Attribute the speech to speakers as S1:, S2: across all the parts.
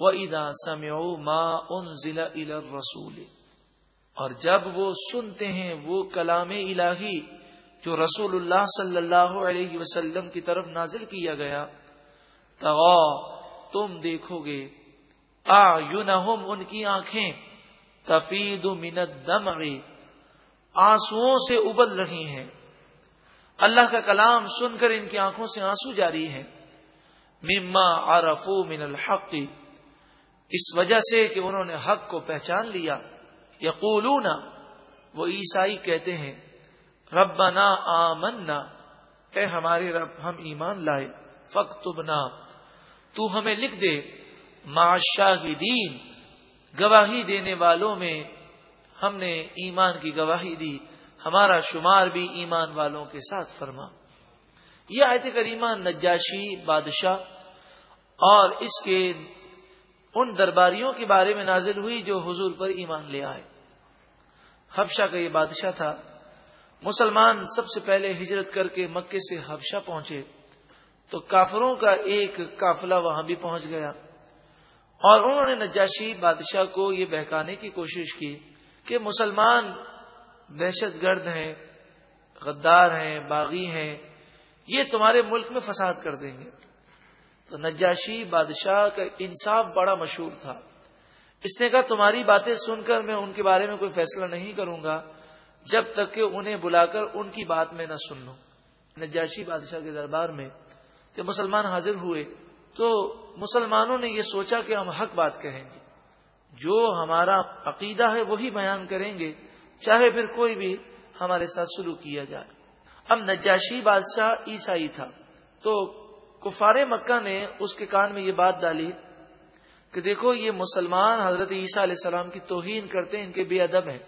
S1: وہ ادا سمع ماں ان ضلع رسول اور جب وہ سنتے ہیں وہ کلام الہی جو رسول اللہ صلی اللہ علیہ وسلم کی طرف نازل کیا گیا تو تم دیکھو گے آ ان کی آنکھیں تفید منت دم آنسو سے ابل رہی ہیں۔ اللہ کا کلام سن کر ان کی آنکھوں سے آنسو جاری ہے مما عرفو من الحق اس وجہ سے کہ انہوں نے حق کو پہچان لیا۔ یقولون، وہ عیسائی کہتے ہیں، ربنا آمنا، اے ہمارے رب، ہم ایمان لائے فکتبنا تو ہمیں لکھ دے معاشاہدین گواہی دینے والوں میں ہم نے ایمان کی گواہی دی، ہمارا شمار بھی ایمان والوں کے ساتھ فرما۔ یہ آیت کریمہ نجاشی بادشاہ اور اس کے ان درباریوں کے بارے میں نازل ہوئی جو حضور پر ایمان لے آئے۔ حبشہ کا یہ بادشاہ تھا۔ مسلمان سب سے پہلے ہجرت کر کے مکے سے حبشہ پہنچے تو کافروں کا ایک قافلہ وہاں بھی پہنچ گیا۔ اور انہوں نے نجاشی بادشاہ کو یہ بہکانے کی کوشش کی کہ مسلمان دہشت گرد ہیں، غدار ہیں، باغی ہیں، یہ تمہارے ملک میں فساد کر دیں گے۔ تو نجاشی بادشاہ کا انصاف بڑا مشہور تھا۔ اس نے کہا، تمہاری باتیں سن کر میں ان کے بارے میں کوئی فیصلہ نہیں کروں گا، جب تک کہ انہیں بلا کر ان کی بات میں نہ سن لوں نجاشی بادشاہ کے دربار میں جب مسلمان حاضر ہوئے تو مسلمانوں نے یہ سوچا کہ ہم حق بات کہیں گے۔ جو ہمارا عقیدہ ہے وہی بیان کریں گے، چاہے پھر کوئی بھی ہمارے ساتھ سلوک کیا جائے۔ اب نجاشی بادشاہ عیسائی تھا، تو کفار مکہ نے اس کے کان میں یہ بات ڈالی کہ دیکھو یہ مسلمان حضرت عیسیٰ علیہ السلام کی توہین کرتے ہیں، ان کے بے ادب ہیں۔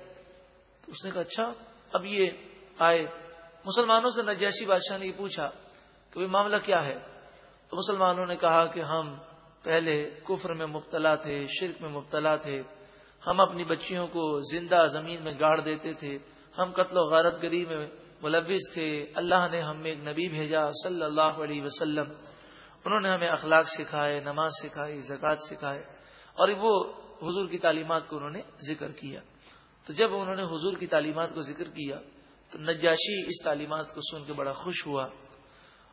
S1: اس نے کہا اچھا اب یہ آئے۔ مسلمانوں سے نجاشی بادشاہ نے یہ پوچھا کہ معاملہ کیا ہے؟ تو مسلمانوں نے کہا کہ ہم پہلے کفر میں مبتلا تھے، شرک میں مبتلا تھے۔ ہم اپنی بچیوں کو زندہ زمین میں گاڑ دیتے تھے۔ ہم قتل و غارت گری میں ملوث تھے۔ اللہ نے ہم ایک نبی بھیجا صلی اللہ علیہ وسلم۔ انہوں نے ہمیں اخلاق سکھائے، نماز سکھائی، زکوٰۃ سکھائے اور وہ حضور کی تعلیمات کو انہوں نے ذکر کیا۔ تو جب انہوں نے حضور کی تعلیمات کو ذکر کیا، تو نجاشی اس تعلیمات کو سن کے بڑا خوش ہوا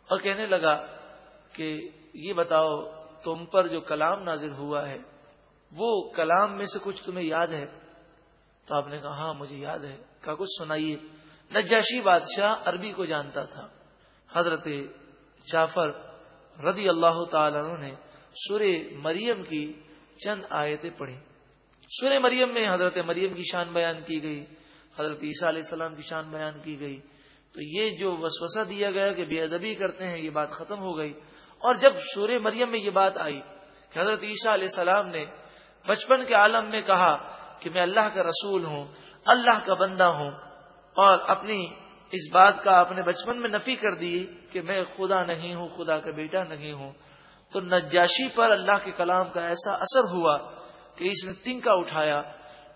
S1: اور کہنے لگا کہ یہ بتاؤ، تم پر جو کلام نازل ہوا ہے، وہ کلام میں سے کچھ تمہیں یاد ہے؟ تو آپ نے کہا ہاں مجھے یاد ہے۔ کہا، کچھ سنائیے۔ نجاشی بادشاہ عربی کو جانتا تھا۔ حضرت جعفر رضی اللہ تعالی نے سور مریم کی چند آیتیں پڑھی سور مریم میں حضرت مریم کی شان بیان کی گئی، حضرت عیسیٰ علیہ السلام کی شان بیان کی گئی۔ تو یہ جو وسوسہ دیا گیا کہ بے ادبی کرتے ہیں، یہ بات ختم ہو گئی۔ اور جب سور مریم میں یہ بات آئی کہ حضرت عیسیٰ علیہ السلام نے بچپن کے عالم میں کہا کہ میں اللہ کا رسول ہوں، اللہ کا بندہ ہوں اور اپنی اس بات کا اپنے بچپن میں نفی کر دی کہ میں خدا نہیں ہوں، خدا کا بیٹا نہیں ہوں۔ تو نجاشی پر اللہ کے کلام کا ایسا اثر ہوا کہ اس نے تن کا اٹھایا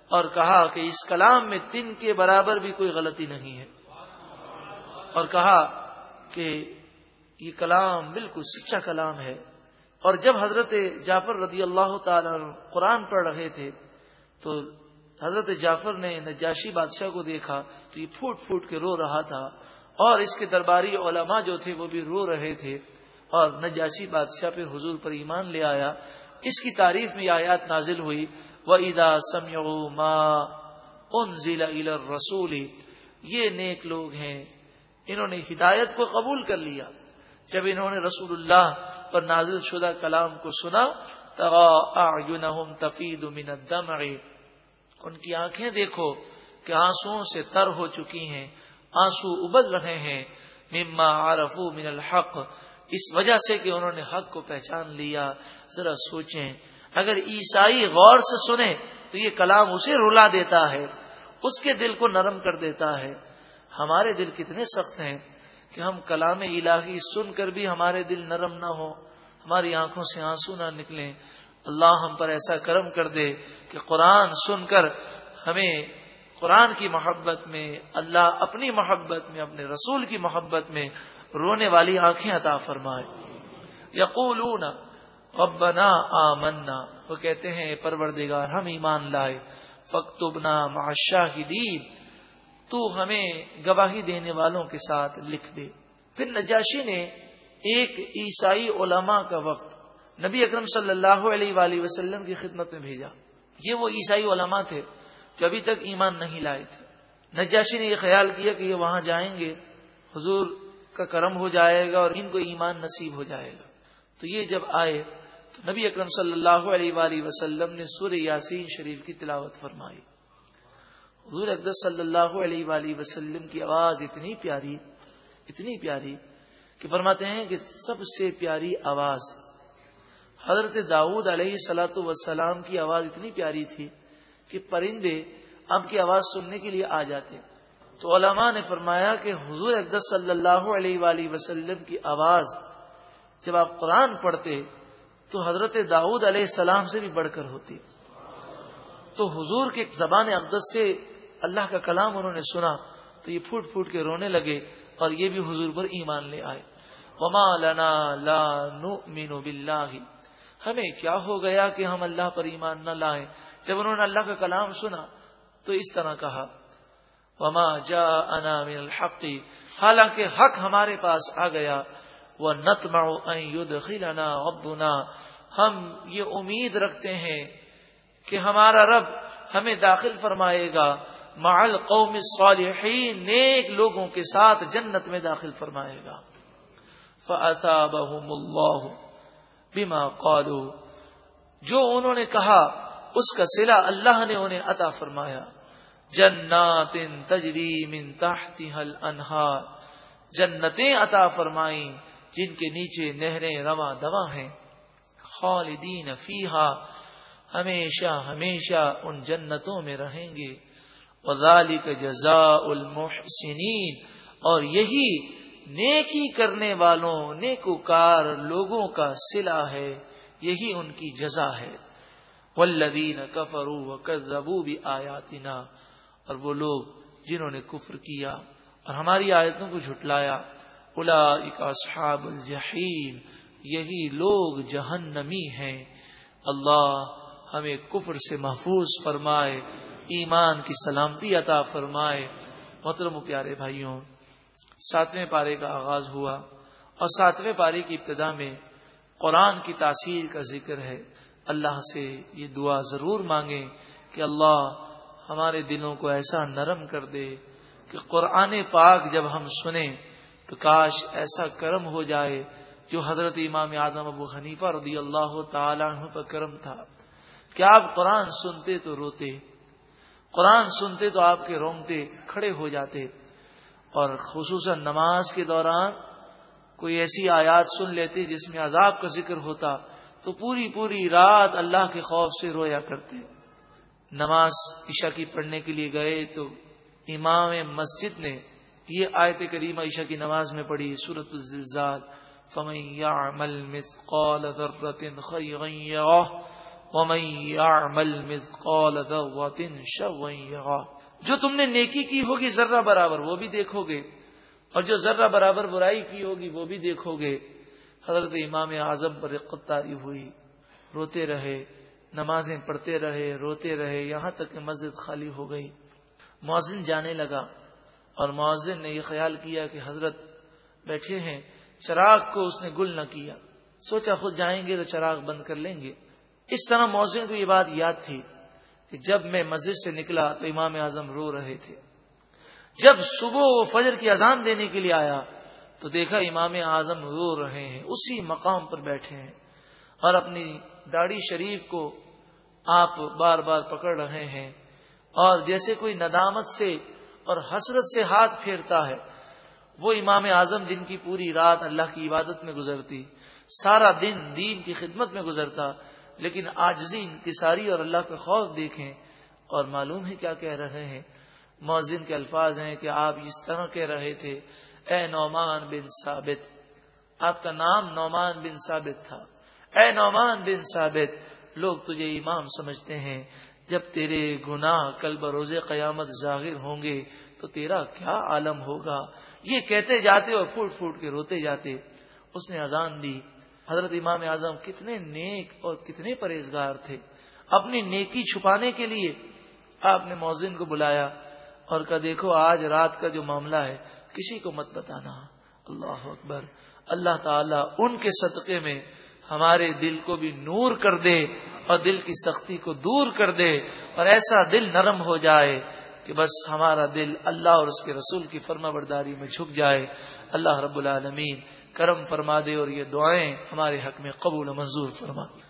S1: اور کہا کہ اس کلام میں تن کے برابر بھی کوئی غلطی نہیں ہے۔ اور کہا کہ یہ کلام بالکل سچا کلام ہے۔ اور جب حضرت جعفر رضی اللہ تعالی قرآن پڑھ رہے تھے تو حضرت جعفر نے نجاشی بادشاہ کو دیکھا تو یہ پھوٹ پھوٹ کے رو رہا تھا اور اس کے درباری علماء جو تھے وہ بھی رو رہے تھے اور نجاشی بادشاہ پہ حضور پر ایمان لے آیا۔ اس کی تعریف میں آیات نازل ہوئی۔ وہ ادا سم ان ضلع رسول یہ نیک لوگ ہیں۔ انہوں نے ہدایت کو قبول کر لیا۔ جب انہوں نے رسول اللہ پر نازل شدہ کلام کو سنا تفید من الدمع ان کی آنکھیں دیکھو کہ آنسو سے تر ہو چکی ہیں، آنسو ابل رہے ہیں۔ مما عرفو من الحق، اس وجہ سے کہ انہوں نے حق کو پہچان لیا۔ ذرا سوچیں، اگر عیسائی غور سے سنے تو یہ کلام اسے رلا دیتا ہے، اس کے دل کو نرم کر دیتا ہے۔ ہمارے دل کتنے سخت ہیں کہ ہم کلام الہی سن کر بھی ہمارے دل نرم نہ ہو ہماری آنکھوں سے آنسو نہ نکلیں۔ اللہ ہم پر ایسا کرم کر دے کہ قرآن سن کر ہمیں قرآن کی محبت میں، اللہ اپنی محبت میں، اپنے رسول کی محبت میں رونے والی آنکھیں عطا فرمائے۔ یقولون، ربنا آمنا۔ وہ کہتے ہیں پروردگار، ہم ایمان لائے۔ فکتبنا معاشاہدین تو ہمیں گواہی دینے والوں کے ساتھ لکھ دے۔ پھر نجاشی نے ایک عیسائی علماء کا وقت نبی اکرم صلی اللہ علیہ وآلہ وسلم کی خدمت میں بھیجا۔ یہ وہ عیسائی علماء تھے جو ابھی تک ایمان نہیں لائے تھے۔ نجاشی نے یہ خیال کیا کہ یہ وہاں جائیں گے، حضور کا کرم ہو جائے گا اور ان کو ایمان نصیب ہو جائے گا۔ تو یہ جب آئے، تو نبی اکرم صلی اللہ علیہ وآلہ وسلم نے سور یاسین شریف کی تلاوت فرمائی۔ حضور اقدر صلی اللہ علیہ وآلہ وسلم کی آواز اتنی پیاری اتنی پیاری کہ فرماتے ہیں کہ سب سے پیاری آواز حضرت داؤد علیہ سلاۃ وسلام کی آواز اتنی پیاری تھی کہ پرندے اب کی آواز سننے کے لیے آ جاتے۔ تو علماء نے فرمایا کہ حضور اقدس صلی اللہ علیہ وآلہ وسلم کی آواز جب آپ قرآن پڑھتے تو حضرت داؤد علیہ السلام سے بھی بڑھ کر ہوتی۔ تو حضور کے زبان اقدس سے اللہ کا کلام انہوں نے سنا تو یہ پھوٹ پھوٹ کے رونے لگے اور یہ بھی حضور پر ایمان لے آئے۔ وما لنا لا نؤمن باللہ ہمیں کیا ہو گیا کہ ہم اللہ پر ایمان نہ لائیں؟ جب انہوں نے اللہ کا کلام سنا تو اس طرح کہا، وما جا انا من الحق، حالانکہ حق ہمارے پاس آ گیا وہ نتما خیلانا ابنا ہم یہ امید رکھتے ہیں کہ ہمارا رب ہمیں داخل فرمائے گا۔ مال قوم صالحین نیک لوگوں کے ساتھ جنت میں داخل فرمائے گا۔ فَأَثَابَهُمُ اللَّهُ۔ بِمَا قَالُوا جو انہوں نے کہا، اس کا سلا اللہ نے انہیں عطا فرمایا۔ جنات تجری من تحتها الانہار۔ جنتیں عطا فرمائیں جن کے نیچے نہریں رواں دوا ہیں۔ خالدین فیحا ہمیشہ ہمیشہ ان جنتوں میں رہیں گے۔ کا جزا المحسنین۔ اور یہی نیکی کرنے والوں، نیکوکار لوگوں کا سلا ہے، یہی ان کی جزا ہے۔ والذین کفروا وکذبوا بآیاتنا اور وہ لوگ جنہوں نے کفر کیا اور ہماری آیتوں کو جھٹلایا۔ اصحاب الجحیم، یہی لوگ جہنمی ہیں۔ اللہ ہمیں کفر سے محفوظ فرمائے، ایمان کی سلامتی عطا فرمائے۔ محترم پیارے بھائیوں ساتویں پارے کا آغاز ہوا اور ساتویں پارے کی ابتدا میں قرآن کی تاثیر کا ذکر ہے۔ اللہ سے یہ دعا ضرور مانگیں کہ اللہ ہمارے دلوں کو ایسا نرم کر دے کہ قرآن پاک جب ہم سنیں تو کاش ایسا کرم ہو جائے جو حضرت امام اعظم ابو حنیفہ رضی اللہ تعالیٰ عنہ پر کرم تھا۔ کہ آپ قرآن سنتے تو روتے؟ قرآن سنتے تو آپ کے رونگتے کھڑے ہو جاتے۔ اور خصوصاً نماز کے دوران کوئی ایسی آیات سن لیتے جس میں عذاب کا ذکر ہوتا، تو پوری پوری رات اللہ کے خوف سے رویا کرتے۔ نماز عشاء کی پڑھنے کے لیے گئے تو امام مسجد نے یہ آیت کریمہ عشاء کی نماز میں پڑھی سورت الزلزال، فمن يعمل مثقال ذرة خيرا يره، ومن يعمل مثقال ذرة شرا يره۔ جو تم نے نیکی کی ہوگی ذرہ برابر، وہ بھی دیکھو گے۔ اور جو ذرہ برابر برائی کی ہوگی، وہ بھی دیکھو گے۔ حضرت امام اعظم پر قطاری ہوئی، روتے رہے، نمازیں پڑھتے رہے، روتے رہے، یہاں تک کہ مسجد خالی ہو گئی۔ موزن جانے لگا اور معذن نے یہ خیال کیا کہ حضرت بیٹھے ہیں، چراغ کو اس نے گل نہ کیا۔ سوچا خود جائیں گے تو چراغ بند کر لیں گے۔ اس طرح موزن کو یہ بات یاد تھی۔ کہ جب میں مسجد سے نکلا تو امام اعظم رو رہے تھے۔ جب صبح وہ فجر کی اذان دینے کے لیے آیا تو دیکھا امام اعظم رو رہے ہیں، اسی مقام پر بیٹھے ہیں اور اپنی داڑھی شریف کو آپ بار بار پکڑ رہے ہیں۔ اور جیسے کوئی ندامت سے اور حسرت سے ہاتھ پھیرتا ہے، وہ امام اعظم جن کی پوری رات اللہ کی عبادت میں گزرتی، سارا دن دین کی خدمت میں گزرتا۔ لیکن آجزی، انکساری اور اللہ کا خوف دیکھیں اور معلوم ہے کیا کہہ رہے ہیں۔ موزن کے الفاظ ہیں کہ آپ اس طرح کہہ رہے تھے، اے نعمان بن ثابت۔ آپ کا نام نعمان بن ثابت تھا۔ اے نعمان بن ثابت، لوگ تجھے امام سمجھتے ہیں۔ جب تیرے گناہ کل بروز قیامت ظاہر ہوں گے تو تیرا کیا عالم ہوگا؟ یہ کہتے جاتے اور پھوٹ پھوٹ کے روتے جاتے۔ اس نے اذان دی۔ حضرت امام اعظم کتنے نیک اور کتنے پرہیزگار تھے۔ اپنی نیکی چھپانے کے لیے آپ نے موزن کو بلایا اور کہا، دیکھو، آج رات کا جو معاملہ ہے، کسی کو مت بتانا۔ اللہ اکبر۔ اللہ تعالیٰ ان کے صدقے میں ہمارے دل کو بھی نور کر دے اور دل کی سختی کو دور کر دے اور ایسا دل نرم ہو جائے کہ بس ہمارا دل اللہ اور اس کے رسول کی فرما برداری میں جھک جائے۔ اللہ رب العالمین کرم فرما دے اور یہ دعائیں ہمارے حق میں قبول و منظور فرما۔